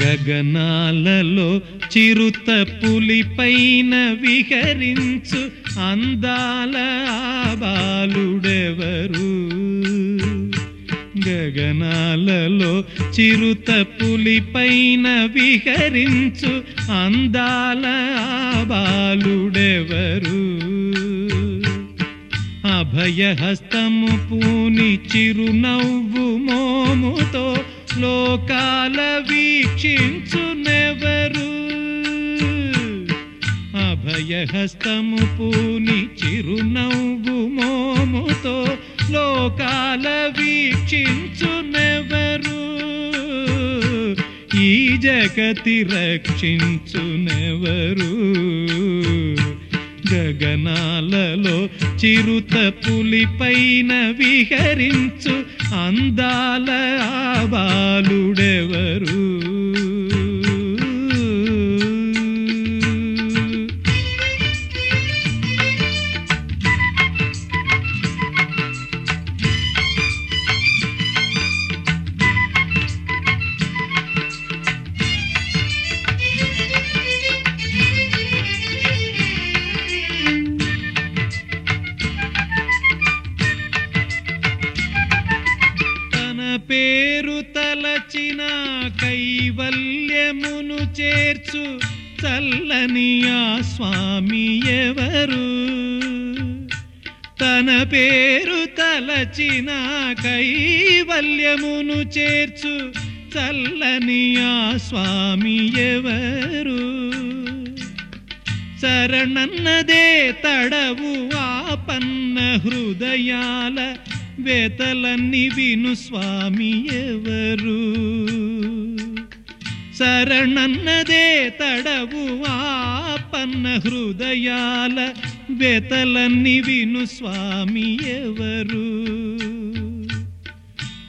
గగనాలలో చిరుత పులిపైన విహరించు అందాల బాలుడెవరు గగనాలలో చిరుత పులిపైన విహరించు అందాల బాలుడెవరు అభయహస్తము పూని చిరునవ్వు లోకాల వీక్షించునెవరు? అభయహస్తము పూని చిరునవ్వు మోముతో లోకాల వీక్షించునెవరు? ఈ జగతి రక్షించునెవరు? గగనాలలో చిరుత పులిపైన విహరించు అందాల ఆ బాలుడెవరు చేర్చు చల్లని ఆ స్వామి ఎవరు? తన పేరు తలచిన కైవల్యమును చేర్చు చల్లని ఆ స్వామి ఎవరు? శరణన్నదే తడవు ఆపన్న హృదయాల వేతలన్నీ విను స్వామి ఎవరు? శరణన్నదే తడవు ఆపన్న హృదయాల వేతలన్నీ విను స్వామి ఎవరు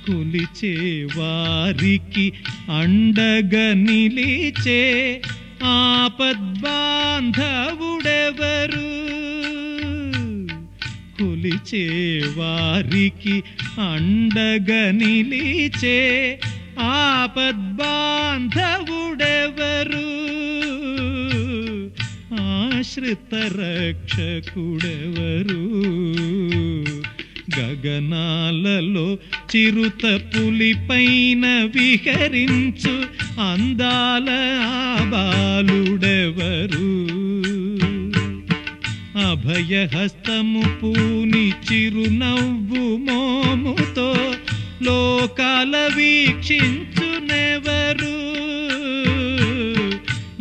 కొలిచే వారికి అండగా నిలిచే ఆపద్బాంధవుడెవరు కొలిచే వారికి అండగా నిలిచే ఆపద్బాంధవుడెవరు? ఆశ్రిత రక్షకుడెవరు గగనాలలో చిరుత పులిపైన విహరించు అందాల ఆ బాలుడెవరు అభయహస్తము పూని చిరునవ్వు మోముతో లోకాల వీక్షించునెవరు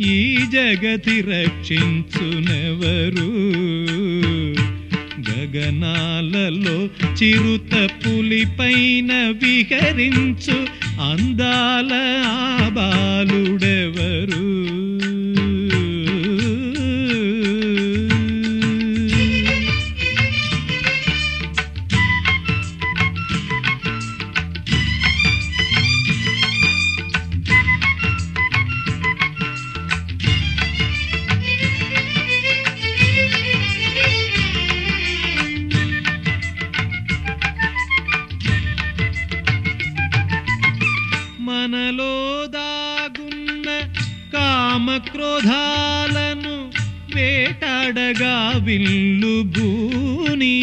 ఈ జగతి రక్షించునెవరు? గగనాలలో చిరుత పులిపైన విహరించు అందాల ఆ కామక్రోధాలను వేటాడగా విల్లు భూని.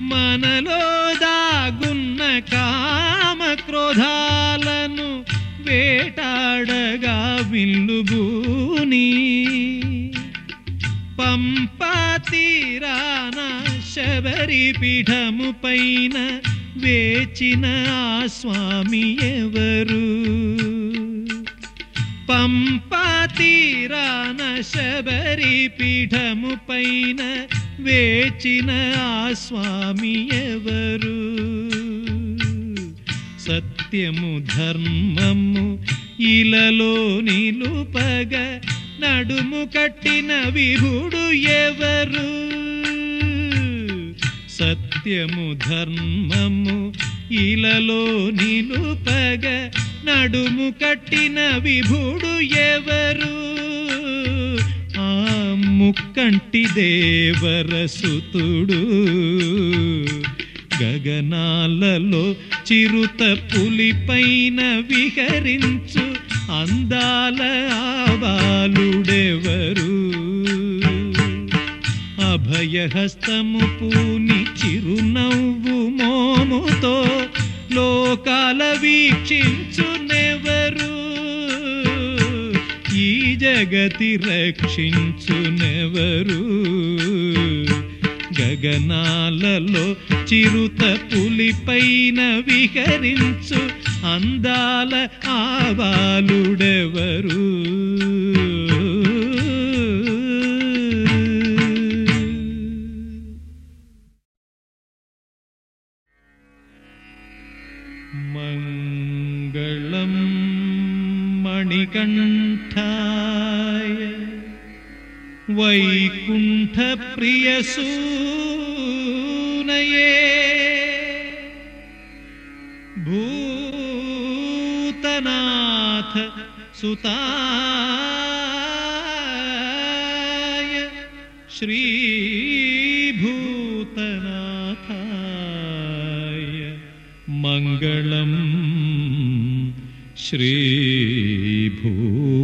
మనలో దాగున్న కామక్రోధాలను వేటాడగా విల్లు భూని. పంపా తీరాన శబరి పీఠము పైన వేచిన స్వామి ఎవరు? పంపాతీరాన శబరి పీఠము పైన వేచిన ఆ స్వామి ఎవరు? సత్యము ధర్మము ఇలలో నిలుపగ నడుము కట్టిన విభుడు ఎవరు? సత్యము ధర్మము ఇలలో నిలుపగ నడుము కట్టిన విభుడు ఎవరు? ఆ ముక్కంటి దేవరసుతుడు గగనాలలో చిరుత పులిపైన విహరించు అందాల ఆవాలుడెవరు? అభయహస్తము పూని చిరునవ్వు మోముతో లోకాల ఎవరు? ఈ జగతి రక్షించునెవరు? గగనాలలో చిరుత పులిపైన విహరించు అందాల ఆవాలుడెవరు? मणिकण्ठाय। वैकुण्ठप्रियसूनये। भूतनाथ सुताय श्रीभूतनाथाय। मङ्गलम् श्री poor.